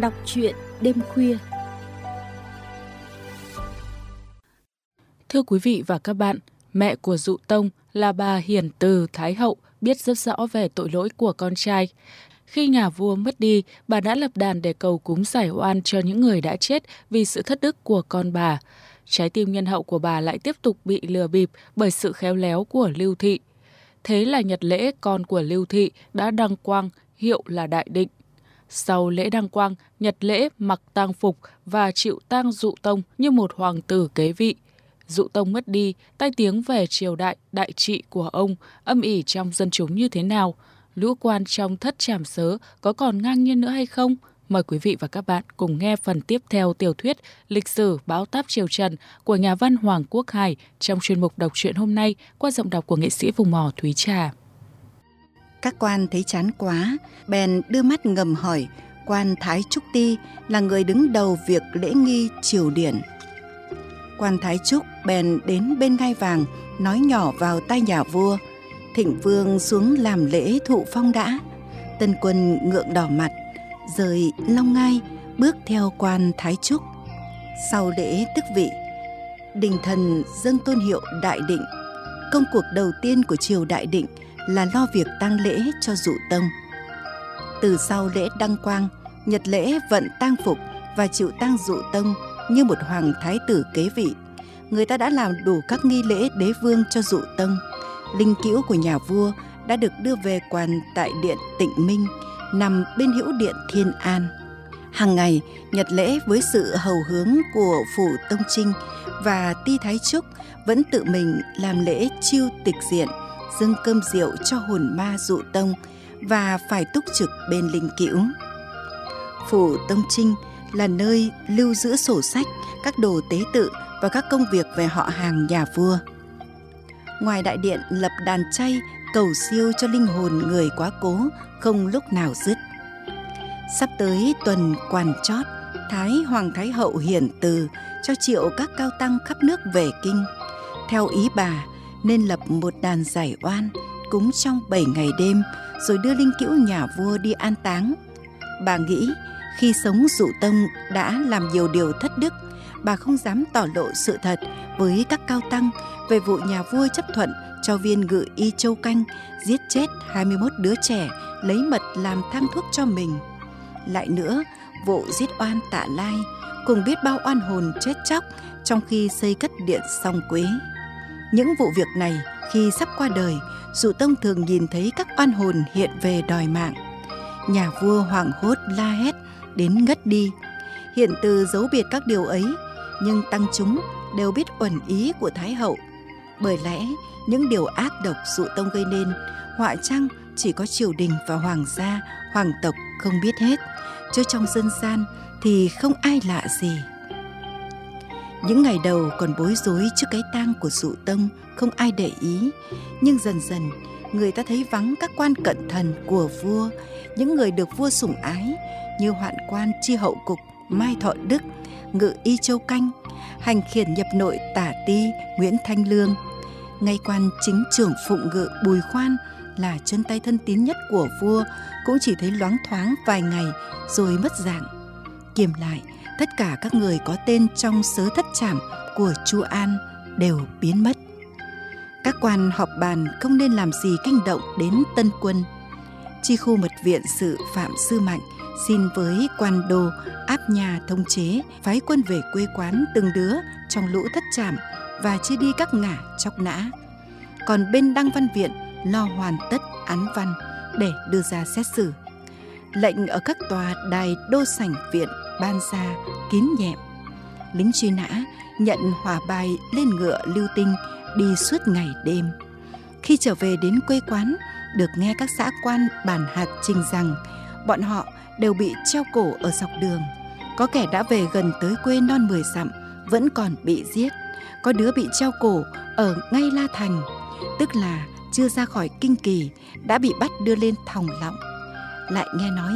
Đọc truyện đêm khuya. Thưa quý vị và các bạn, mẹ của Dụ Tông là bà Hiền Từ Thái Hậu biết rất rõ về tội lỗi của con trai. Khi nhà vua mất đi, bà đã lập đàn để cầu cúng giải oan cho những người đã chết vì sự thất đức của con bà. Trái tim nhân hậu của bà lại tiếp tục bị lừa bịp bởi sự khéo léo của Lưu Thị. Thế là nhật lễ con của Lưu Thị đã đăng quang, hiệu là Đại Định. Sau lễ đăng quang, Nhật lễ mặc tang phục và chịu tang dụ tông như một hoàng tử kế vị. Dụ tông mất đi, tai tiếng về triều đại, đại trị của ông, âm ỉ trong dân chúng như thế nào? Lũ quan trong thất trảm sớ có còn ngang nhiên nữa hay không? Mời quý vị và các bạn cùng nghe phần tiếp theo tiểu thuyết Lịch sử báo táp triều Trần của nhà văn Hoàng Quốc Hải trong chuyên mục đọc truyện hôm nay qua giọng đọc của nghệ sĩ vùng mò Thúy Trà. Các quan thấy chán quá, bèn đưa mắt ngầm hỏi quan Thái Trúc Ti là người đứng đầu việc lễ nghi triều điển. Quan Thái Trúc bèn đến bên ngai vàng nói nhỏ vào tai nhà vua. Thịnh vương xuống làm lễ thụ phong đã. Tân quân ngượng đỏ mặt, rời long ngai bước theo quan Thái Trúc. Sau lễ tức vị, đình thần dâng tôn hiệu Đại Định. Công cuộc đầu tiên của triều Đại Định – là lo việc tang lễ cho dụ tông. Từ sau lễ đăng quang, nhật lễ vận tang phục và chịu tang dụ tông như một hoàng thái tử kế vị. Người ta đã làm đủ các nghi lễ đế vương cho dụ tông. Linh cữu của nhà vua đã được đưa về quan tại điện Tịnh Minh, nằm bên hữu điện Thiên An. Hàng ngày, nhật lễ với sự hầu hướng của phủ Tông Trinh và Ti Thái Trúc vẫn tự mình làm lễ chiêu tịch diện – dâng cơm rượu cho hồn ma dụ tông và phải túc trực bên linh cữu. Phủ Tông Trinh là nơi lưu giữ sổ sách, các đồ tế tự và các công việc về họ hàng nhà vua. Ngoài đại điện lập đàn chay cầu siêu cho linh hồn người quá cố không lúc nào dứt. Sắp tới tuần quan chót, Thái Hoàng Thái Hậu hiển từ cho triệu các cao tăng khắp nước về kinh. Theo ý bà, nên lập một đàn giải oan cúng trong bảy ngày đêm rồi đưa linh cữu nhà vua đi an táng. Bà nghĩ khi sống dụ tông đã làm nhiều điều thất đức, bà không dám tỏ lộ sự thật với các cao tăng về vụ nhà vua chấp thuận cho viên ngự y châu canh giết chết 21 đứa trẻ lấy mật làm thang thuốc cho mình. Lại nữa, vụ giết oan tạ lai cùng biết bao oan hồn chết chóc trong khi xây cất điện song quế. Những vụ việc này khi sắp qua đời, dụ tông thường nhìn thấy các oan hồn hiện về đòi mạng. Nhà vua hoảng hốt la hét đến ngất đi. Hiện từ dấu biệt các điều ấy, nhưng tăng chúng đều biết uẩn ý của Thái hậu. Bởi lẽ những điều ác độc dụ tông gây nên, họa chăng chỉ có triều đình và hoàng gia, hoàng tộc không biết hết, chứ trong dân gian thì không ai lạ gì. Những ngày đầu còn bối rối trước cái tang của dụ tông, không ai để ý. Nhưng dần dần, người ta thấy vắng các quan cận thần của vua, những người được vua sủng ái như hoạn quan chi hậu cục Mai Thọ Đức, ngự y châu canh, hành khiển nhập nội tả ti Nguyễn Thanh Lương, ngay quan chính trưởng phụng ngự Bùi Khoan là chân tay thân tín nhất của vua cũng chỉ thấy loáng thoáng vài ngày rồi mất dạng. Kiềm lại, tất cả các người có tên trong sớ thất trảm của Chu An đều biến mất. Các quan họp bàn không nên làm gì kinh động đến tân quân. Chi khu mật viện sự Phạm Sư Mạnh xin với quan đô áp nhà thông chế, phái quân về quê quán từng đứa trong lũ thất trảm và chia đi các ngả chóc nã. Còn bên Đăng Văn Viện lo hoàn tất án văn để đưa ra xét xử. Lệnh ở các tòa đài đô sảnh viện ban ra, kín nhẹm. Lính truy nã nhận hỏa bài lên ngựa lưu tinh đi suốt ngày đêm. Khi trở về đến quê quán, được nghe các xã quan bản hạt trình rằng bọn họ đều bị treo cổ ở dọc đường. Có kẻ đã về gần tới quê non mười dặm, vẫn còn bị giết. Có đứa bị treo cổ ở ngay la thành, tức là chưa ra khỏi kinh kỳ, đã bị bắt đưa lên thòng lọng. Lại nghe nói,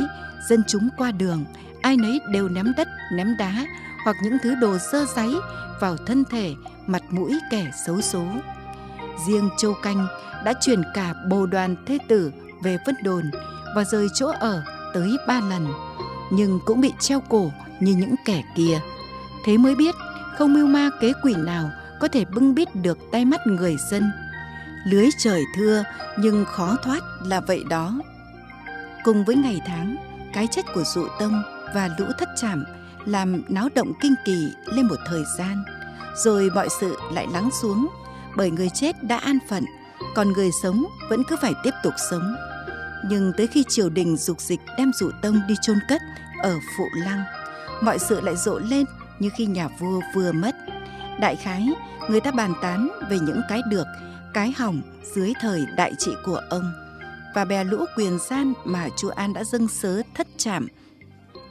dân chúng qua đường ai nấy đều ném đất ném đá hoặc những thứ đồ sơ sáy vào thân thể mặt mũi kẻ xấu số riêng châu canh đã chuyển cả bồ đoàn thế tử về vân đồn và rời chỗ ở tới ba lần nhưng cũng bị treo cổ như những kẻ kia. Thế mới biết không mưu ma kế quỷ nào có thể bưng bít được tay mắt người dân. Lưới trời thưa nhưng khó thoát là vậy đó. Cùng với ngày tháng, cái chết của dụ tông và lũ thất trảm làm náo động kinh kỳ lên một thời gian, rồi mọi sự lại lắng xuống bởi người chết đã an phận, còn người sống vẫn cứ phải tiếp tục sống. Nhưng tới khi triều đình dục dịch đem dụ tông đi chôn cất ở Phụ Lăng, mọi sự lại rộ lên như khi nhà vua vừa mất. Đại khái, người ta bàn tán về những cái được, cái hỏng dưới thời đại trị của ông và bè lũ quyền gian mà chúa An đã dâng sớ thất trảm.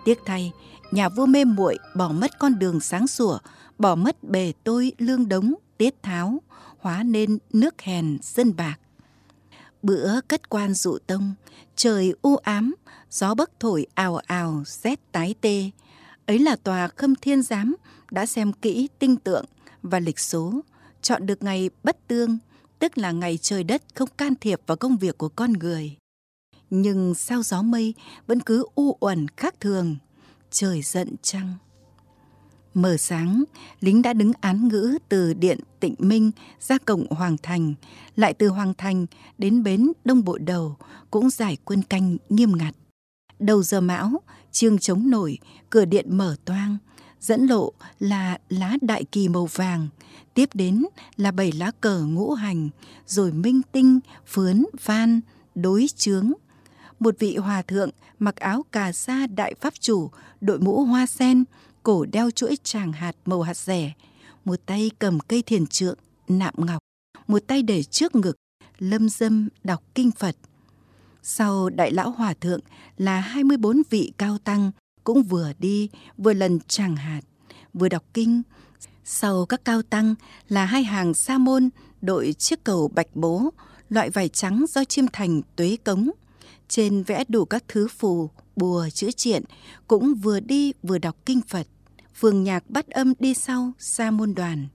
Tiếc thay, nhà vua mê muội bỏ mất con đường sáng sủa, bỏ mất bề tôi lương đống, tiết tháo, hóa nên nước hèn dân bạc. Bữa cất quan dụ tông, trời u ám, gió bấc thổi ào ào rét tái tê. Ấy là tòa khâm thiên giám đã xem kỹ tinh tượng và lịch số, chọn được ngày bất tương, tức là ngày trời đất không can thiệp vào công việc của con người. Nhưng sao gió mây vẫn cứ u uẩn khác thường, trời giận chăng? Mở sáng, lính đã đứng án ngữ từ điện Tịnh Minh ra cổng Hoàng Thành, lại từ Hoàng Thành đến bến Đông Bộ Đầu cũng giải quân canh nghiêm ngặt. Đầu giờ mão, chiêng chống nổi, cửa điện mở toang, dẫn lộ là lá đại kỳ màu vàng, tiếp đến là bảy lá cờ ngũ hành, rồi minh tinh, phướn, van, đối chướng. Một vị hòa thượng mặc áo cà sa đại pháp chủ, đội mũ hoa sen, cổ đeo chuỗi tràng hạt màu hạt rẻ, một tay cầm cây thiền trượng, nạm ngọc, một tay để trước ngực, lâm dâm đọc kinh Phật. Sau đại lão hòa thượng là 24 vị cao tăng cũng vừa đi vừa lần tràng hạt, vừa đọc kinh. Sau các cao tăng là hai hàng sa môn đội chiếc cầu bạch bố, loại vải trắng do chiêm thành tuế cống. Trên vẽ đủ các thứ phù, bùa chữa triện, cũng vừa đi vừa đọc kinh Phật. Phường nhạc bắt âm đi sau xa môn đoàn.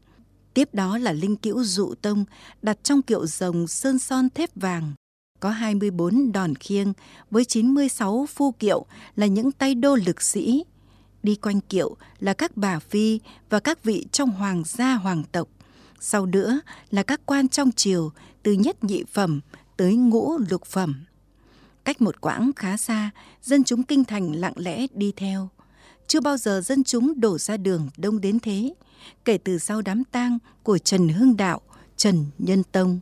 Tiếp đó là linh cữu dụ tông đặt trong kiệu rồng sơn son thép vàng. Có 24 đòn khiêng với 96 phu kiệu là những tay đô lực sĩ. Đi quanh kiệu là các bà phi và các vị trong hoàng gia hoàng tộc. Sau nữa là các quan trong triều từ nhất nhị phẩm tới ngũ lục phẩm. Cách một quãng khá xa, dân chúng kinh thành lặng lẽ đi theo. Chưa bao giờ dân chúng đổ ra đường đông đến thế, kể từ sau đám tang của Trần Hưng Đạo, Trần Nhân Tông.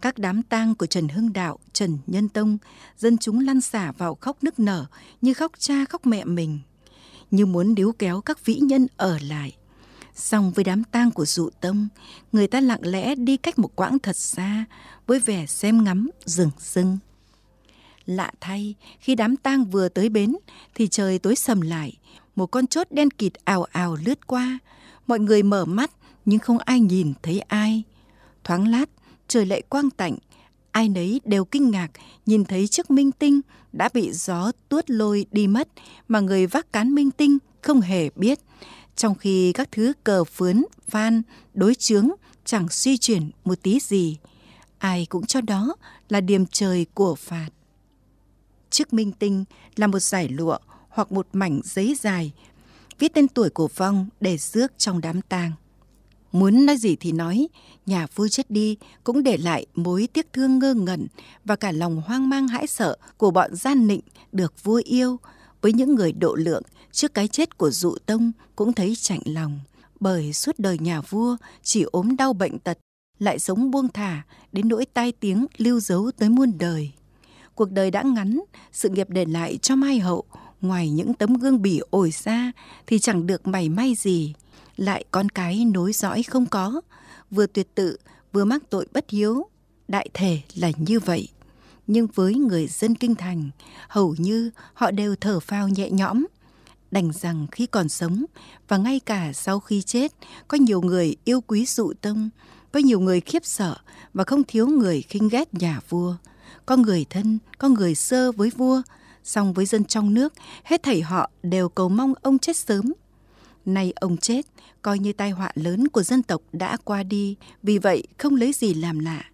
Các đám tang của Trần Hưng Đạo, Trần Nhân Tông, dân chúng lăn xả vào khóc nức nở như khóc cha khóc mẹ mình, như muốn níu kéo các vĩ nhân ở lại. Song với đám tang của dụ tông, người ta lặng lẽ đi cách một quãng thật xa với vẻ xem ngắm rừng rưng. Lạ thay, khi đám tang vừa tới bến thì trời tối sầm lại, một con chốt đen kịt ào ào lướt qua. Mọi người mở mắt nhưng không ai nhìn thấy ai. Thoáng lát, trời lại quang tạnh, ai nấy đều kinh ngạc nhìn thấy chiếc minh tinh đã bị gió tuốt lôi đi mất mà người vác cán minh tinh không hề biết. Trong khi các thứ cờ phướn, van đối chướng chẳng suy chuyển một tí gì. Ai cũng cho đó là điềm trời của phạt. Chiếc minh tinh là một giải lụa hoặc một mảnh giấy dài, viết tên tuổi của vong để rước trong đám tang. Muốn nói gì thì nói, nhà vua chết đi cũng để lại mối tiếc thương ngơ ngẩn và cả lòng hoang mang hãi sợ của bọn gian nịnh được vua yêu với những người độ lượng trước cái chết của dụ tông cũng thấy chạnh lòng bởi suốt đời nhà vua chỉ ốm đau bệnh tật lại sống buông thả đến nỗi tai tiếng lưu dấu tới muôn đời cuộc đời đã ngắn, sự nghiệp để lại cho mai hậu, ngoài những tấm gương bỉ ổi ra thì chẳng được mảy may gì. Lại con cái nối dõi không có, vừa tuyệt tự, vừa mắc tội bất hiếu, đại thể là như vậy. Nhưng với người dân kinh thành, hầu như họ đều thở phào nhẹ nhõm, đành rằng khi còn sống và ngay cả sau khi chết, có nhiều người yêu quý dụ tông, có nhiều người khiếp sợ và không thiếu người khinh ghét nhà vua có người thân có người sơ với vua song với dân trong nước hết thảy họ đều cầu mong ông chết sớm. Nay ông chết coi như tai họa lớn của dân tộc đã qua đi vì vậy không lấy gì làm lạ.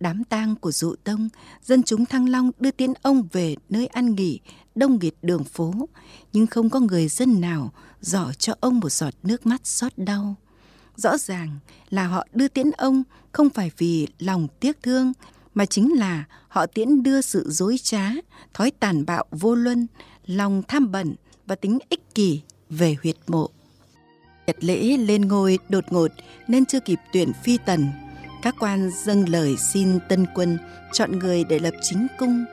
Đám tang của dụ tông dân chúng thăng long đưa tiến ông về nơi ăn nghỉ đông nghịt đường phố, nhưng không có người dân nào dỏ cho ông một giọt nước mắt xót đau. Rõ ràng là họ đưa tiễn ông không phải vì lòng tiếc thương, mà chính là họ tiễn đưa sự dối trá, thói tàn bạo vô luân, lòng tham bẩn và tính ích kỷ về huyệt mộ. Nhật lễ lên ngôi đột ngột nên chưa kịp tuyển phi tần. Các quan dâng lời xin tân quân chọn người để lập chính cung.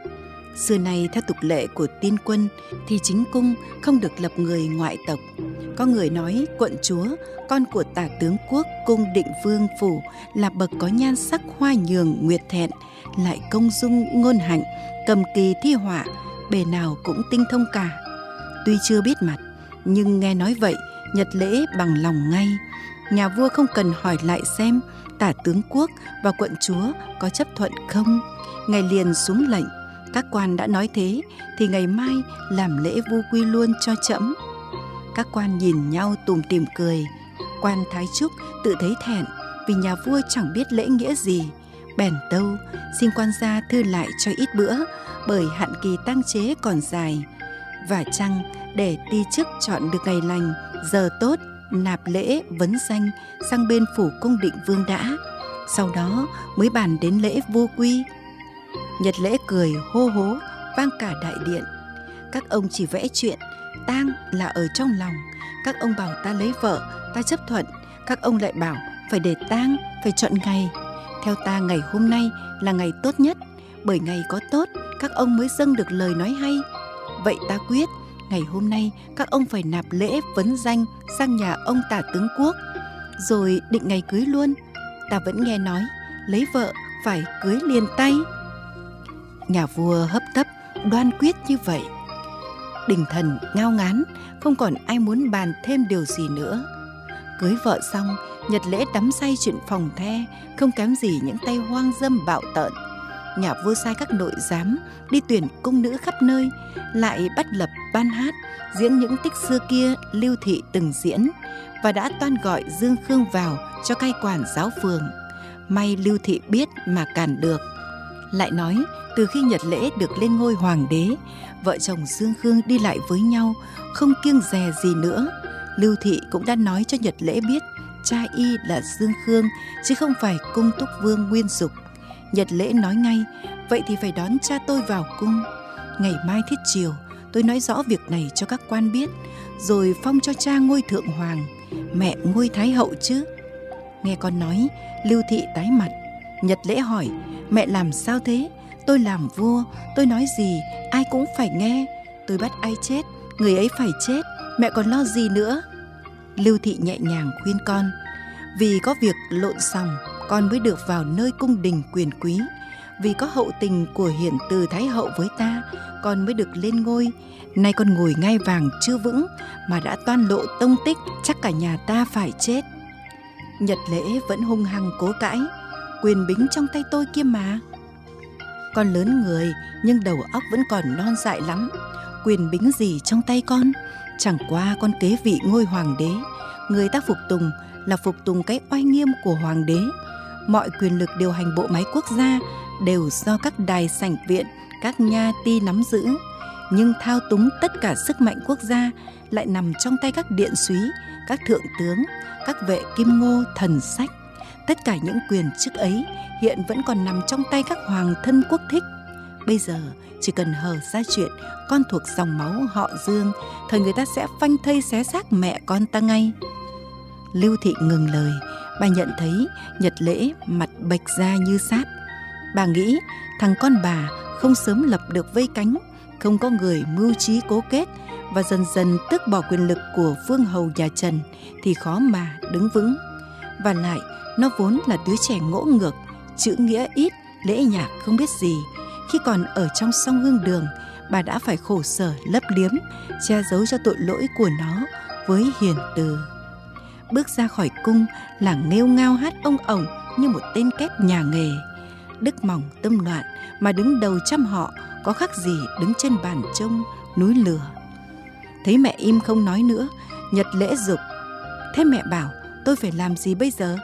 Xưa nay theo tục lệ của tiên quân thì chính cung không được lập người ngoại tộc. Có người nói quận chúa, con của tả tướng quốc cung định vương phủ là bậc có nhan sắc hoa nhường nguyệt thẹn, lại công dung ngôn hạnh, cầm kỳ thi họa, bề nào cũng tinh thông cả. Tuy chưa biết mặt, nhưng nghe nói vậy, nhật lễ bằng lòng ngay. Nhà vua không cần hỏi lại xem tả tướng quốc và quận chúa có chấp thuận không. Ngày liền xuống lệnh, các quan đã nói thế thì ngày mai làm lễ vu quy luôn cho trẫm. Các quan nhìn nhau tùm tìm cười. Quan Thái Trúc tự thấy thẹn vì nhà vua chẳng biết lễ nghĩa gì. Bèn tâu, xin quan gia thư lại cho ít bữa bởi hạn kỳ tăng chế còn dài. Và chăng để ti chức chọn được ngày lành, giờ tốt, nạp lễ, vấn danh sang bên phủ cung định vương đã. Sau đó mới bàn đến lễ vô quy. Nhật lễ cười hô hố, vang cả đại điện. Các ông chỉ vẽ chuyện, tang là ở trong lòng. Các ông bảo ta lấy vợ, ta chấp thuận. Các ông lại bảo phải để tang, phải chọn ngày. Theo ta ngày hôm nay là ngày tốt nhất, bởi ngày có tốt, các ông mới dâng được lời nói hay. Vậy ta quyết ngày hôm nay các ông phải nạp lễ vấn danh sang nhà ông tả tướng quốc rồi định ngày cưới luôn. Ta vẫn nghe nói lấy vợ phải cưới liền tay. Nhà vua hấp tấp đoan quyết như vậy. Đình thần ngao ngán không còn ai muốn bàn thêm điều gì nữa. Cưới vợ xong nhật lễ đắm say chuyện phòng the, không kém gì những tay hoang dâm bạo tợn. Nhà vua sai các nội giám đi tuyển cung nữ khắp nơi, lại bắt lập ban hát, diễn những tích xưa kia lưu thị từng diễn, và đã toan gọi dương khương vào cho cai quản giáo phường. May lưu thị biết mà cản được. Lại nói, từ khi nhật lễ được lên ngôi hoàng đế, vợ chồng dương khương đi lại với nhau, không kiêng dè gì nữa. Lưu thị cũng đã nói cho nhật lễ biết cha y là dương khương chứ không phải cung túc vương nguyên dục Nhật lễ nói ngay, vậy thì phải đón cha tôi vào cung. Ngày mai thiết chiều, tôi nói rõ việc này cho các quan biết, rồi phong cho cha ngôi thượng hoàng, mẹ ngôi thái hậu chứ. Nghe con nói, lưu thị tái mặt. Nhật lễ hỏi, mẹ làm sao thế? Tôi làm vua, tôi nói gì, ai cũng phải nghe. Tôi bắt ai chết, người ấy phải chết, mẹ còn lo gì nữa? Lưu thị nhẹ nhàng khuyên con, vì có việc lộn xong con mới được vào nơi cung đình quyền quý. Vì có hậu tình của hiển từ thái hậu với ta con mới được lên ngôi. Nay con ngồi ngai vàng chưa vững mà đã toan lộ tông tích chắc cả nhà ta phải chết. Nhật lễ vẫn hung hăng cố cãi quyền bính trong tay tôi kia mà. Con lớn người nhưng đầu óc vẫn còn non dại lắm. Quyền bính gì trong tay con? Chẳng qua con kế vị ngôi hoàng đế người ta phục tùng là phục tùng cái oai nghiêm của hoàng đế mọi quyền lực điều hành bộ máy quốc gia đều do các đài sảnh viện, các nha ti nắm giữ. Nhưng thao túng tất cả sức mạnh quốc gia lại nằm trong tay các điện súy, các thượng tướng, các vệ kim ngô thần sách. Tất cả những quyền chức ấy hiện vẫn còn nằm trong tay các hoàng thân quốc thích. Bây giờ chỉ cần hở ra chuyện con thuộc dòng máu họ Dương, thời người ta sẽ phanh thây xé xác mẹ con ta ngay. Lưu Thị ngừng lời, bà nhận thấy Nhật Lễ mặt bệch ra như sáp. Bà nghĩ thằng con bà không sớm lập được vây cánh, không có người mưu trí cố kết và dần dần tước bỏ quyền lực của vương hầu nhà Trần thì khó mà đứng vững. Và lại, nó vốn là đứa trẻ ngỗ ngược, chữ nghĩa ít, lễ nhạc không biết gì. Khi còn ở trong song hương đường, bà đã phải khổ sở lấp liếm, che giấu cho tội lỗi của nó với hiền từ bước ra khỏi cung là nghêu ngao hát ông ổng như một tên kép nhà nghề. Đức mỏng tâm loạn mà đứng đầu trăm họ có khác gì đứng trên bàn trông núi lửa. Thấy mẹ im không nói nữa, Nhật lễ dục. Thế mẹ bảo tôi phải làm gì bây giờ?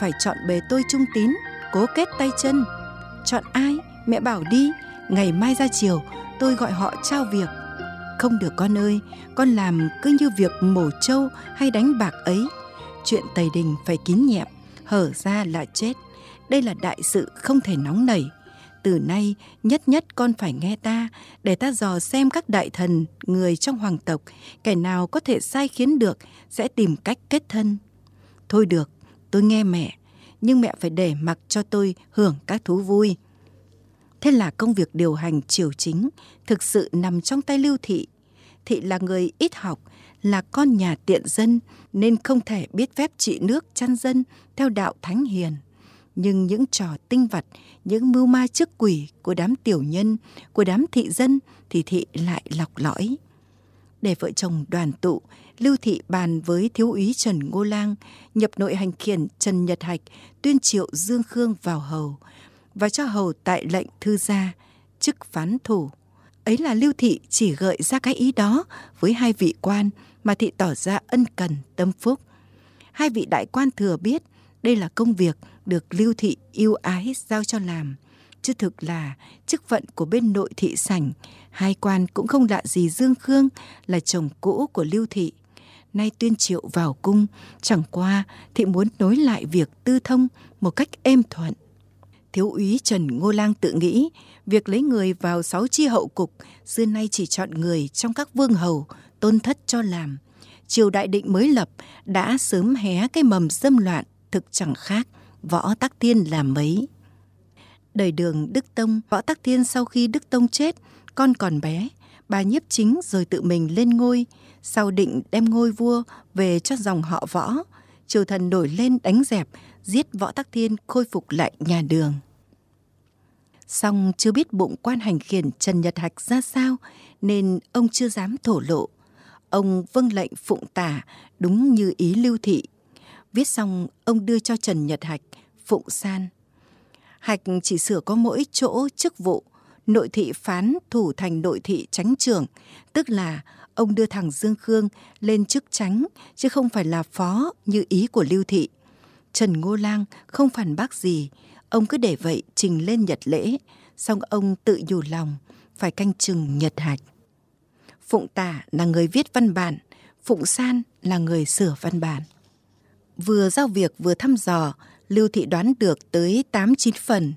Phải chọn bề tôi trung tín, cố kết tay chân. Chọn ai? Mẹ bảo đi, ngày mai ra chiều tôi gọi họ trao việc. Không được con ơi, con làm cứ như việc mổ trâu hay đánh bạc ấy. Chuyện tày đình phải kín nhẹm, hở ra là chết. Đây là đại sự không thể nóng nảy. Từ nay nhất nhất con phải nghe ta để ta dò xem các đại thần, người trong hoàng tộc, kẻ nào có thể sai khiến được sẽ tìm cách kết thân. Thôi được, tôi nghe mẹ, nhưng mẹ phải để mặc cho tôi hưởng các thú vui. Thế là công việc điều hành triều chính thực sự nằm trong tay Lưu Thị. Thị là người ít học, là con nhà tiện dân nên không thể biết phép trị nước chăn dân theo đạo thánh hiền. Nhưng những trò tinh vặt, những mưu ma trước quỷ của đám tiểu nhân, của đám thị dân thì thị lại lọc lõi. Để vợ chồng đoàn tụ, Lưu Thị bàn với thiếu úy Trần Ngô Lang, nhập nội hành khiển Trần Nhật Hạch tuyên triệu Dương Khương vào hầu và cho hầu tại lệnh thư gia, chức phán thủ. Ấy là Lưu Thị chỉ gợi ra cái ý đó với hai vị quan mà thị tỏ ra ân cần tâm phúc. Hai vị đại quan thừa biết đây là công việc được Lưu Thị yêu ái giao cho làm, chứ thực là chức phận của bên nội thị sảnh. Hai quan cũng không lạ gì Dương Khương là chồng cũ của Lưu Thị. Nay tuyên triệu vào cung, chẳng qua thị muốn nối lại việc tư thông một cách êm thuận. Thiếu úy Trần Ngô Lang tự nghĩ, việc lấy người vào sáu chi hậu cục xưa nay chỉ chọn người trong các vương hầu, tôn thất cho làm. Triều đại định mới lập đã sớm hé cái mầm xâm loạn, thực chẳng khác, võ tắc thiên làm mấy. Đời đường Đức Tông, võ tắc thiên sau khi Đức Tông chết, con còn bé, bà nhiếp chính rồi tự mình lên ngôi, sau định đem ngôi vua về cho dòng họ võ. Triều thần nổi lên đánh dẹp, giết võ tắc thiên khôi phục lại nhà đường. Song chưa biết bụng quan hành khiển Trần Nhật Hạch ra sao nên ông chưa dám thổ lộ. Ông vâng lệnh phụng tả đúng như ý lưu thị. Viết xong ông đưa cho Trần Nhật Hạch phụng san. Hạch chỉ sửa có mỗi chỗ chức vụ nội thị phán thủ thành nội thị tránh trưởng, tức là ông đưa thằng Dương Khương lên chức tránh chứ không phải là phó như ý của Lưu Thị. Trần Ngô Lang không phản bác gì, ông cứ để vậy trình lên nhật lễ, xong ông tự nhủ lòng phải canh chừng nhật hạch. Phụng Tả là người viết văn bản, Phụng San là người sửa văn bản. Vừa giao việc vừa thăm dò, Lưu Thị đoán được tới 8-9 phần.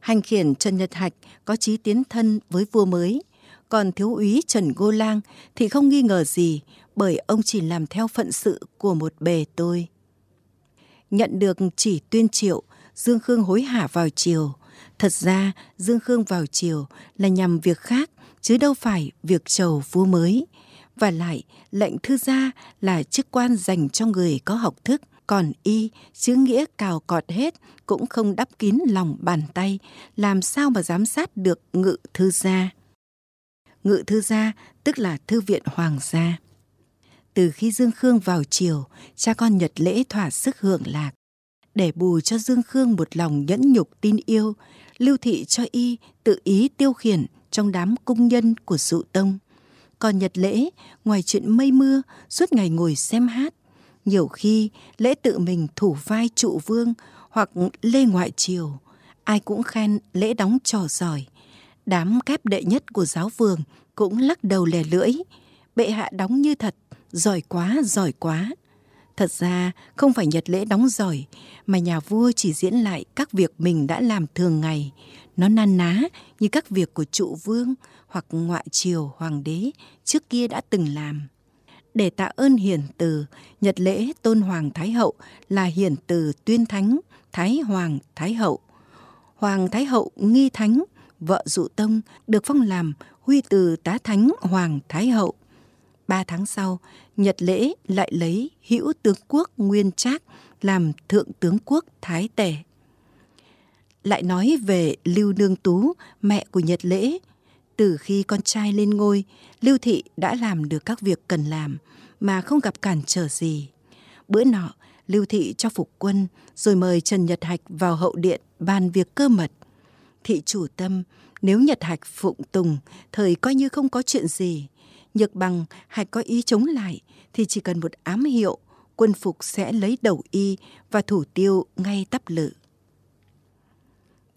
Hành khiển Trần Nhật Hạch có chí tiến thân với vua mới, còn thiếu úy Trần Ngô Lang thì không nghi ngờ gì bởi ông chỉ làm theo phận sự của một bề tôi. Nhận được chỉ tuyên triệu, Dương Khương hối hả vào chiều. Thật ra, Dương Khương vào chiều là nhằm việc khác, chứ đâu phải việc chầu vua mới. Và lại, lệnh thư gia là chức quan dành cho người có học thức, còn y, chữ nghĩa cào cọt hết, cũng không đắp kín lòng bàn tay làm sao mà giám sát được ngự thư gia ngự thư gia, tức là thư viện hoàng gia từ khi dương khương vào triều, cha con nhật lễ thỏa sức hưởng lạc để bù cho dương khương một lòng nhẫn nhục tin yêu, lưu thị cho y tự ý tiêu khiển trong đám cung nhân của dụ tông. Còn nhật lễ, ngoài chuyện mây mưa, suốt ngày ngồi xem hát. Nhiều khi, lễ tự mình thủ vai trụ vương hoặc lê ngoại triều, ai cũng khen lễ đóng trò giỏi. Đám kép đệ nhất của giáo phường cũng lắc đầu lè lưỡi, bệ hạ đóng như thật, giỏi quá giỏi quá thật ra, không phải nhật lễ đóng giỏi, mà nhà vua chỉ diễn lại các việc mình đã làm thường ngày. Nó nan ná như các việc của trụ vương hoặc ngoại triều, hoàng đế trước kia đã từng làm. Để tạ ơn hiển từ, nhật lễ tôn hoàng thái hậu là hiển từ tuyên thánh thái hoàng thái hậu. Hoàng thái hậu nghi thánh, vợ dụ tông, được phong làm huy từ tá thánh hoàng thái hậu ba tháng sau nhật lễ lại lấy hữu tướng quốc nguyên trác làm thượng tướng quốc thái tể lại nói về lưu nương tú mẹ của nhật lễ từ khi con trai lên ngôi, Lưu Thị đã làm được các việc cần làm mà không gặp cản trở gì. Bữa nọ, Lưu Thị cho phục quân rồi mời Trần Nhật Hạch vào hậu điện bàn việc cơ mật. Thị chủ tâm, nếu Nhật Hạch phụng tùng, thời coi như không có chuyện gì. Nhược bằng hay có ý chống lại thì chỉ cần một ám hiệu, quân phục sẽ lấy đầu y và thủ tiêu ngay tắp lự.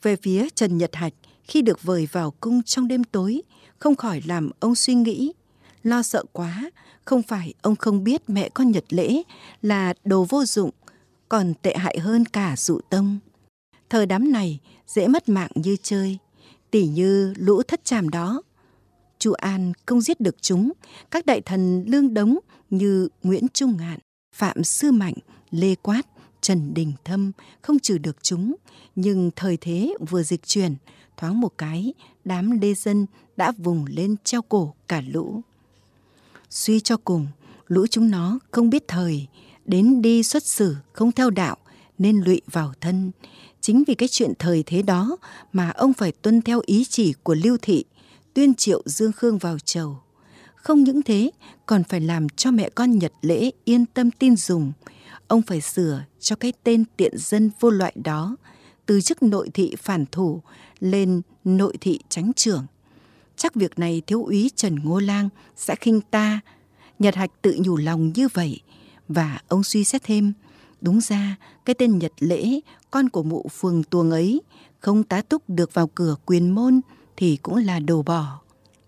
Về phía Trần Nhật Hạch, khi được vời vào cung trong đêm tối, không khỏi làm ông suy nghĩ. Lo sợ quá, không phải ông không biết mẹ con nhật lễ là đồ vô dụng, còn tệ hại hơn cả dụ tông. Thời đám này dễ mất mạng như chơi, tỉ như lũ thất tràm đó. Chu An không giết được chúng, các đại thần lương đống như Nguyễn Trung Ngạn, Phạm Sư Mạnh, Lê Quát, Trần Đình Thâm không trừ được chúng, nhưng thời thế vừa dịch chuyển, thoáng một cái, đám lê dân đã vùng lên treo cổ cả lũ. Suy cho cùng, lũ chúng nó không biết thời, đến đi xuất xử không theo đạo nên lụy vào thân. Chính vì cái chuyện thời thế đó mà ông phải tuân theo ý chỉ của Lưu Thị, tuyên triệu Dương Khương vào chầu. Không những thế, còn phải làm cho mẹ con Nhật Lễ yên tâm tin dùng. Ông phải sửa cho cái tên tiện dân vô loại đó, từ chức nội thị phản thủ lên nội thị tránh trưởng. Chắc việc này thiếu úy Trần Ngô Lang sẽ khinh ta. Nhật Hạch tự nhủ lòng như vậy. Và ông suy xét thêm, đúng ra cái tên Nhật Lễ, con của mụ phường tuồng ấy, không tá túc được vào cửa quyền môn thì cũng là đồ bỏ.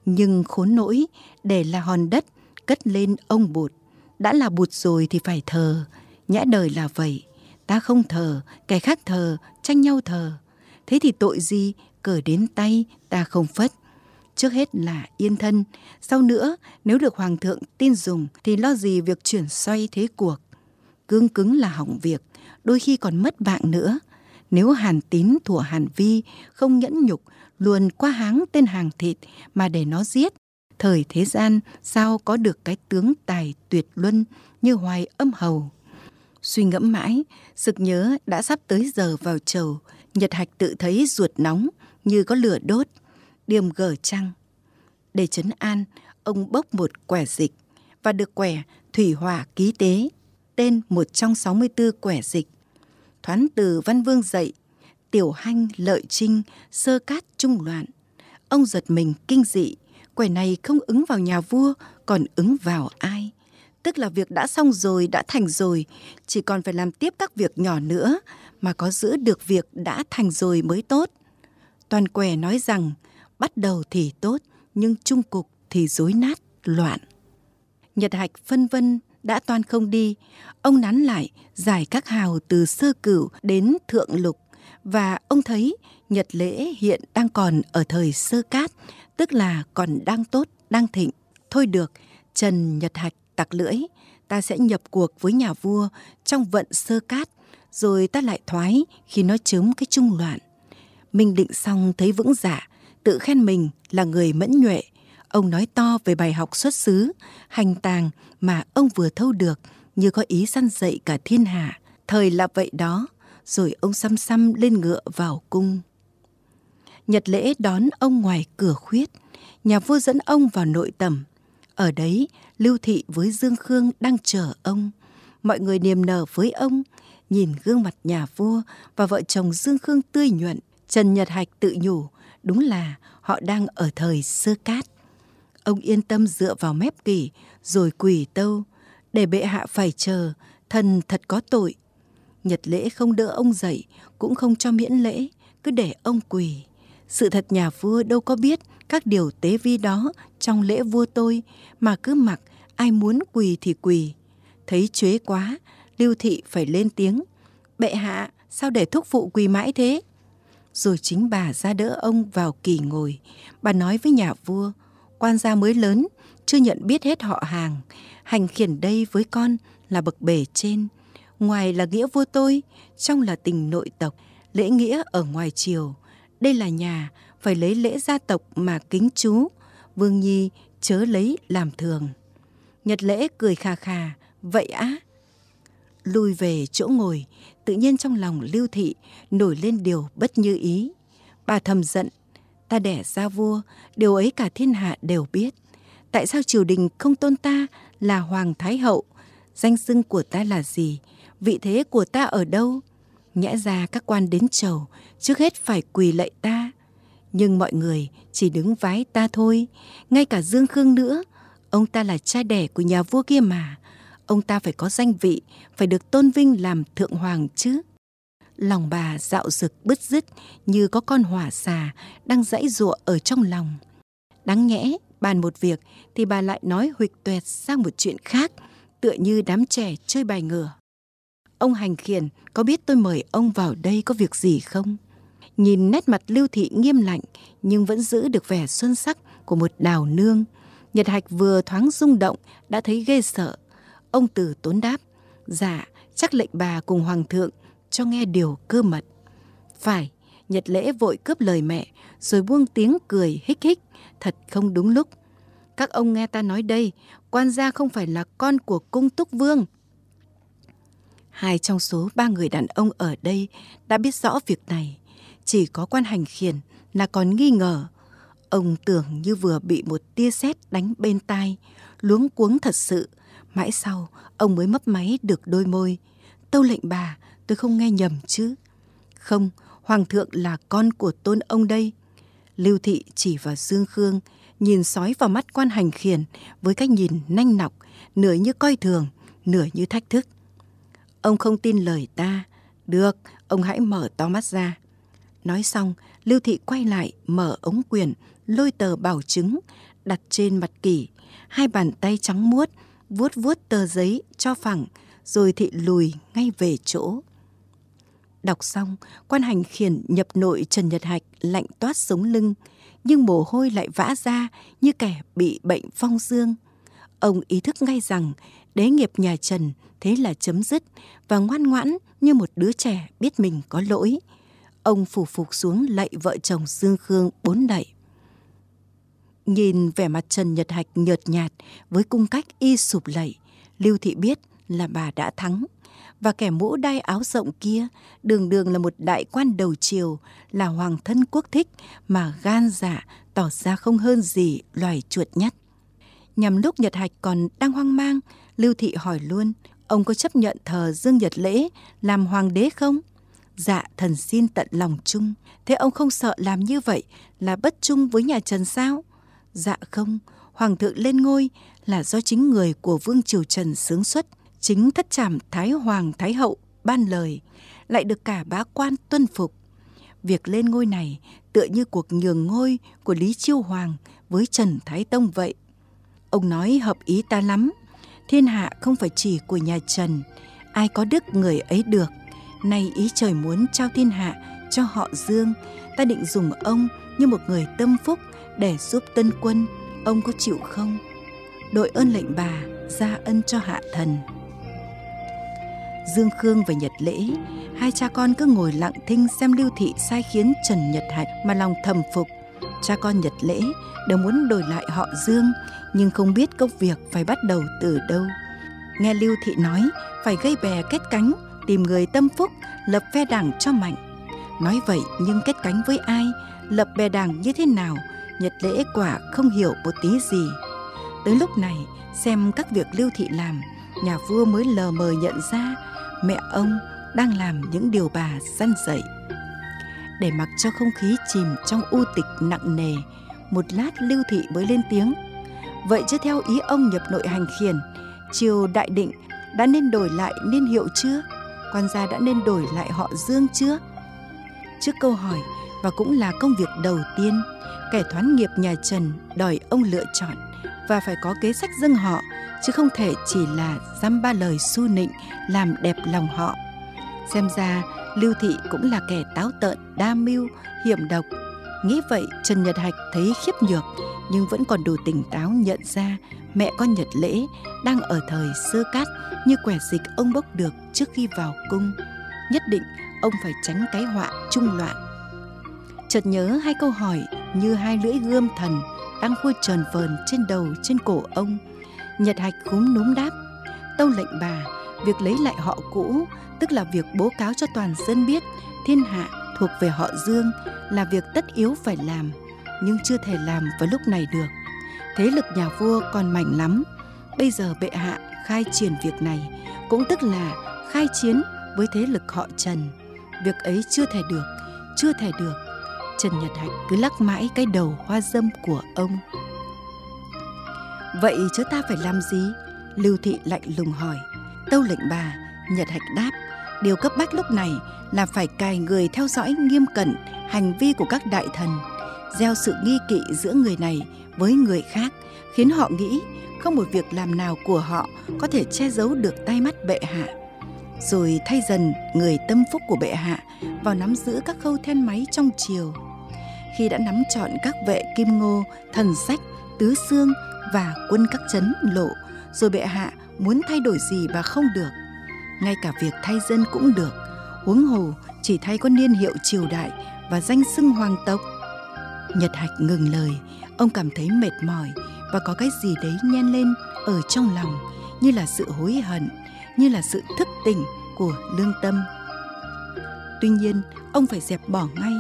Nhưng khốn nỗi, để là hòn đất, cất lên ông bụt. Đã là bụt rồi thì phải thờ, nhã đời là vậy. Ta không thờ, kẻ khác thờ, tranh nhau thờ. Thế thì tội gì, cờ đến tay, ta không phất. Trước hết là yên thân, sau nữa nếu được hoàng thượng tin dùng thì lo gì việc chuyển xoay thế cuộc. Cương cứng là hỏng việc, đôi khi còn mất bạn nữa. Nếu hàn tín thủa hàn vi không nhẫn nhục luôn qua háng tên hàng thịt mà để nó giết. Thời thế gian, sao có được cái tướng tài tuyệt luân như hoài âm hầu? Suy ngẫm mãi, sực nhớ đã sắp tới giờ vào chầu. Nhật hạch tự thấy ruột nóng như có lửa đốt. Điềm gở trăng để chấn an, ông bốc một quẻ dịch và được quẻ thủy hỏa ký tế, tên một trong 64 quẻ dịch. Thoán từ văn vương dậy tiểu hanh, lợi trinh, sơ cát, trung loạn. Ông giật mình, kinh dị. Quẻ này không ứng vào nhà vua, còn ứng vào ai? Tức là việc đã xong rồi, đã thành rồi. Chỉ còn phải làm tiếp các việc nhỏ nữa, mà có giữ được việc đã thành rồi mới tốt. Toàn quẻ nói rằng, bắt đầu thì tốt, nhưng trung cục thì rối nát, loạn. Nhật hạch, phân vân đã toan không đi. Ông nắn lại, giải các hào từ sơ cửu đến thượng lục và ông thấy Nhật lễ hiện đang còn ở thời sơ cát, tức là còn đang tốt, đang thịnh. Thôi được, Trần Nhật Hạch tặc lưỡi, ta sẽ nhập cuộc với nhà vua trong vận sơ cát, rồi ta lại thoái khi nó chớm cái trung loạn. Minh định xong thấy vững dạ, tự khen mình là người mẫn nhuệ. Ông nói to về bài học xuất xứ, hành tàng mà ông vừa thâu được như có ý săn dậy cả thiên hạ. Thời là vậy đó, rồi ông xăm xăm lên ngựa vào cung. Nhật lễ đón ông ngoài cửa khuyết, nhà vua dẫn ông vào nội tầm. Ở đấy, Lưu Thị với Dương Khương đang chờ ông. Mọi người niềm nở với ông, nhìn gương mặt nhà vua và vợ chồng Dương Khương tươi nhuận, Trần Nhật Hạch tự nhủ, đúng là họ đang ở thời sơ cát. Ông yên tâm dựa vào mép kỷ, rồi quỳ tâu, để bệ hạ phải chờ, thần thật có tội. Nhật lễ không đỡ ông dậy, cũng không cho miễn lễ, cứ để ông quỳ. Sự thật nhà vua đâu có biết các điều tế vi đó trong lễ vua tôi mà cứ mặc ai muốn quỳ thì quỳ. Thấy chế quá, Lưu Thị phải lên tiếng. Bệ hạ, sao để thúc phụ quỳ mãi thế? Rồi chính bà ra đỡ ông vào kỳ ngồi. Bà nói với nhà vua, quan gia mới lớn, chưa nhận biết hết họ hàng. Hành khiển đây với con là bậc bề trên. Ngoài là nghĩa vua tôi, trong là tình nội tộc, lễ nghĩa ở ngoài triều đây là nhà, phải lấy lễ gia tộc mà kính chú. Vương Nhi chớ lấy làm thường. Nhật lễ cười khà khà, vậy á? Lui về chỗ ngồi, tự nhiên trong lòng lưu thị nổi lên điều bất như ý. Bà thầm giận, ta đẻ ra vua, điều ấy cả thiên hạ đều biết. Tại sao triều đình không tôn ta là Hoàng Thái Hậu? Danh xưng của ta là gì? Vị thế của ta ở đâu? Nhẽ ra các quan đến chầu trước hết phải quỳ lạy ta. Nhưng mọi người chỉ đứng vái ta thôi, ngay cả Dương Khương nữa. Ông ta là cha đẻ của nhà vua kia mà. Ông ta phải có danh vị, phải được tôn vinh làm thượng hoàng chứ. Lòng bà dạo rực bứt rứt như có con hỏa xà đang dãy giụa ở trong lòng. Đáng nhẽ, bàn một việc thì bà lại nói huỵch toẹt sang một chuyện khác, tựa như đám trẻ chơi bài ngửa. Ông hành khiển có biết tôi mời ông vào đây có việc gì không? Nhìn nét mặt lưu thị nghiêm lạnh nhưng vẫn giữ được vẻ xuân sắc của một đào nương. Nhật Hạch vừa thoáng rung động đã thấy ghê sợ. Ông từ tốn đáp. Dạ, chắc lệnh bà cùng hoàng thượng cho nghe điều cơ mật. Phải, Nhật lễ vội cướp lời mẹ rồi buông tiếng cười hích hích. Thật không đúng lúc. Các ông nghe ta nói đây, quan gia không phải là con của cung túc vương. Hai trong số ba người đàn ông ở đây đã biết rõ việc này. Chỉ có quan hành khiển là còn nghi ngờ. Ông tưởng như vừa bị một tia sét đánh bên tai, luống cuống thật sự. Mãi sau, ông mới mấp máy được đôi môi. Tâu lệnh bà, tôi không nghe nhầm chứ. Không, hoàng thượng là con của tôn ông đây. Lưu thị chỉ vào Dương Khương, nhìn sói vào mắt quan hành khiển với cách nhìn nanh nọc, nửa như coi thường, nửa như thách thức. Ông không tin lời ta. Được, ông hãy mở to mắt ra. Nói xong, Lưu Thị quay lại, mở ống quyển, lôi tờ bảo chứng, đặt trên mặt kỷ. Hai bàn tay trắng muốt, vuốt vuốt tờ giấy cho phẳng, rồi Thị lùi ngay về chỗ. Đọc xong, quan hành khiển nhập nội Trần Nhật Hạch lạnh toát sống lưng, nhưng mồ hôi lại vã ra như kẻ bị bệnh phong dương. Ông ý thức ngay rằng đế nghiệp nhà Trần thế là chấm dứt và ngoan ngoãn như một đứa trẻ biết mình có lỗi. Ông phủ phục xuống lạy vợ chồng Dương Khương bốn đậy. Nhìn vẻ mặt Trần Nhật Hạch nhợt nhạt với cung cách y sụp lạy, Lưu Thị biết là bà đã thắng. Và kẻ mũ đai áo rộng kia đường đường là một đại quan đầu triều, là hoàng thân quốc thích mà gan dạ tỏ ra không hơn gì loài chuột nhất. Nhằm lúc Nhật Hạch còn đang hoang mang, Lưu Thị hỏi luôn, ông có chấp nhận thờ Dương Nhật Lễ làm hoàng đế không? Dạ thần xin tận lòng chung, thế ông không sợ làm như vậy là bất chung với nhà Trần sao? Dạ không, hoàng thượng lên ngôi là do chính người của vương triều Trần sướng xuất, chính thất trảm Thái Hoàng Thái Hậu ban lời, lại được cả bá quan tuân phục. Việc lên ngôi này tựa như cuộc nhường ngôi của Lý Chiêu Hoàng với Trần Thái Tông vậy. Ông nói hợp ý ta lắm, thiên hạ không phải chỉ của nhà Trần, ai có đức người ấy được. Nay ý trời muốn trao thiên hạ cho họ Dương, ta định dùng ông như một người tâm phúc để giúp tân quân, ông có chịu không? Đội ơn lệnh bà, ra ân cho hạ thần. Dương Khương và Nhật Lễ, hai cha con cứ ngồi lặng thinh xem Lưu Thị sai khiến Trần Nhật Hạch mà lòng thầm phục. Cha con Nhật Lễ đều muốn đổi lại họ Dương, nhưng không biết công việc phải bắt đầu từ đâu. Nghe Lưu Thị nói phải gây bè kết cánh, tìm người tâm phúc, lập phe đảng cho mạnh. Nói vậy nhưng kết cánh với ai, lập bè đảng như thế nào, Nhật Lễ quả không hiểu một tí gì. Tới lúc này, xem các việc Lưu Thị làm, nhà vua mới lờ mờ nhận ra mẹ ông đang làm những điều bà săn dậy. Để mặc cho không khí chìm trong u tịch nặng nề, một lát Lưu Thị mới lên tiếng. Vậy chứ theo ý ông nhập nội hành khiển, triều đại định đã nên đổi lại niên hiệu chưa? Quan gia đã nên đổi lại họ Dương chưa? Trước câu hỏi và cũng là công việc đầu tiên, kẻ thoán nghiệp nhà Trần đòi ông lựa chọn và phải có kế sách dâng họ chứ không thể chỉ là dăm ba lời su nịnh làm đẹp lòng họ. Xem ra Lưu Thị cũng là kẻ táo tợn, đa mưu, hiểm độc. Nghĩ vậy Trần Nhật Hạch thấy khiếp nhược nhưng vẫn còn đủ tỉnh táo nhận ra mẹ con Nhật Lễ đang ở thời sơ cát như quẻ dịch ông bốc được trước khi vào cung. Nhất định ông phải tránh cái họa trung loạn. Chợt nhớ hai câu hỏi như hai lưỡi gươm thần đang khui trờn vờn trên đầu trên cổ ông. Nhật Hạch khúm núm đáp, tâu lệnh bà, việc lấy lại họ cũ, tức là việc bố cáo cho toàn dân biết thiên hạ thuộc về họ Dương là việc tất yếu phải làm, nhưng chưa thể làm vào lúc này được. Thế lực nhà vua còn mạnh lắm. Bây giờ bệ hạ khai triển việc này, cũng tức là khai chiến với thế lực họ Trần. Việc ấy chưa thể được, chưa thể được. Trần Nhật Hạnh cứ lắc mãi cái đầu hoa dâm của ông. Vậy chứ ta phải làm gì? Lưu Thị lạnh lùng hỏi. Tâu lệnh bà, Nhật Hạch đáp. Điều cấp bách lúc này là phải cài người theo dõi nghiêm cẩn hành vi của các đại thần. gieo sự nghi kỵ giữa người này với người khác, khiến họ nghĩ không một việc làm nào của họ có thể che giấu được tay mắt bệ hạ. Rồi thay dần người tâm phúc của bệ hạ vào nắm giữ các khâu then máy trong triều. Khi đã nắm chọn các vệ kim ngô, thần sách, tứ xương và quân các chấn lộ, rồi bệ hạ muốn thay đổi gì và không được. Ngay cả việc thay dân cũng được, huống hồ chỉ thay có niên hiệu triều đại và danh xưng hoàng tộc. Nhật Hạch ngừng lời, ông cảm thấy mệt mỏi và có cái gì đấy nhen lên ở trong lòng như là sự hối hận, như là sự thức tỉnh của lương tâm. Tuy nhiên, ông phải dẹp bỏ ngay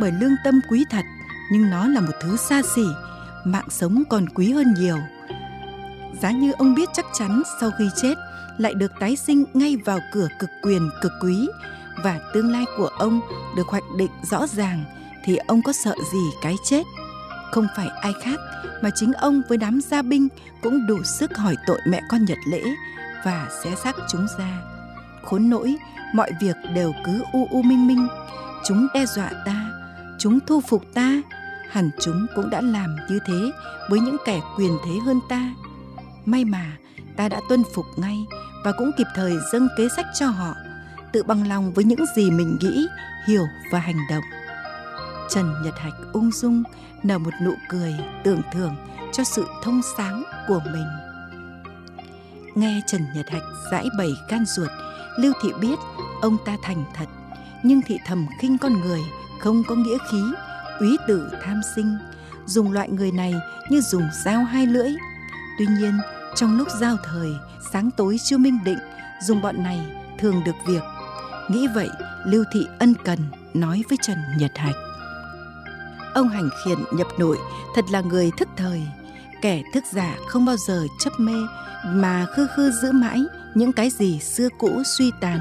bởi lương tâm quý thật, nhưng nó là một thứ xa xỉ, mạng sống còn quý hơn nhiều. Giá như ông biết chắc chắn sau khi chết lại được tái sinh ngay vào cửa cực quyền, cực quý. Và tương lai của ông được hoạch định rõ ràng, thì ông có sợ gì cái chết? Không phải ai khác mà chính ông với đám gia binh cũng đủ sức hỏi tội mẹ con nhật lễ và xé xác chúng ra. Khốn nỗi, mọi việc đều cứ u u minh minh. Chúng đe dọa ta, chúng thu phục ta. Hẳn chúng cũng đã làm như thế với những kẻ quyền thế hơn ta. May mà ta đã tuân phục ngay và cũng kịp thời dâng kế sách cho họ, tự bằng lòng với những gì mình nghĩ, hiểu và hành động. Trần nhật hạch ung dung nở một nụ cười tưởng thưởng cho sự thông sáng của mình. Nghe trần nhật hạch giải bày can ruột, lưu thị biết ông ta thành thật, nhưng thị thầm khinh con người không có nghĩa khí, úy tử tham sinh, dùng loại người này như dùng dao hai lưỡi. Tuy nhiên trong lúc giao thời, sáng tối chưa minh định, dùng bọn này thường được việc. Nghĩ vậy, lưu thị ân cần nói với trần nhật hạch. Ông hành khiển nhập nội, thật là người thức thời. Kẻ thức giả không bao giờ chấp mê, mà khư khư giữ mãi những cái gì xưa cũ suy tàn.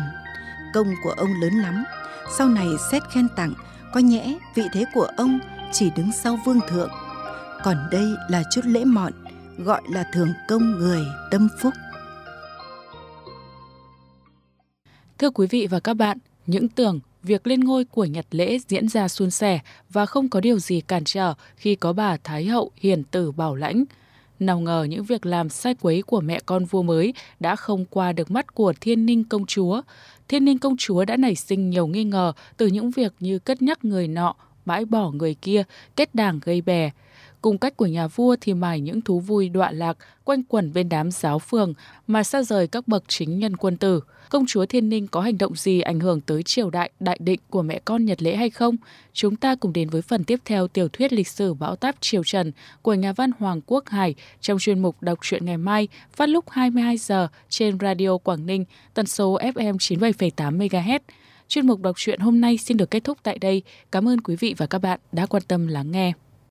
Công của ông lớn lắm, sau này xét khen tặng, có nhẽ vị thế của ông chỉ đứng sau vương thượng. Còn đây là chút lễ mọn gọi là thường công người tâm phúc Thưa quý vị và các bạn, những tưởng việc lên ngôi của Nhật Lễ diễn ra suôn sẻ và không có điều gì cản trở khi có bà Thái hậu hiền tử bảo lãnh. Nào ngờ những việc làm sai quấy của mẹ con vua mới đã không qua được mắt của thiên ninh công chúa. Thiên ninh công chúa đã nảy sinh nhiều nghi ngờ từ những việc như cất nhắc người nọ, bãi bỏ người kia, kết đảng gây bè. Cùng cách của nhà vua thì mải những thú vui đọa lạc quanh quẩn bên đám giáo phường mà xa rời các bậc chính nhân quân tử công chúa Thiên Ninh có hành động gì ảnh hưởng tới triều đại đại định của mẹ con Nhật Lễ hay không? Chúng ta cùng đến với phần tiếp theo tiểu thuyết lịch sử bão táp triều Trần của nhà văn Hoàng Quốc Hải trong chuyên mục đọc truyện ngày mai phát lúc 22 giờ trên Radio Quảng Ninh, tần số FM 97,8 MHz. Chuyên mục đọc truyện hôm nay xin được kết thúc tại đây. Cảm ơn quý vị và các bạn đã quan tâm lắng nghe.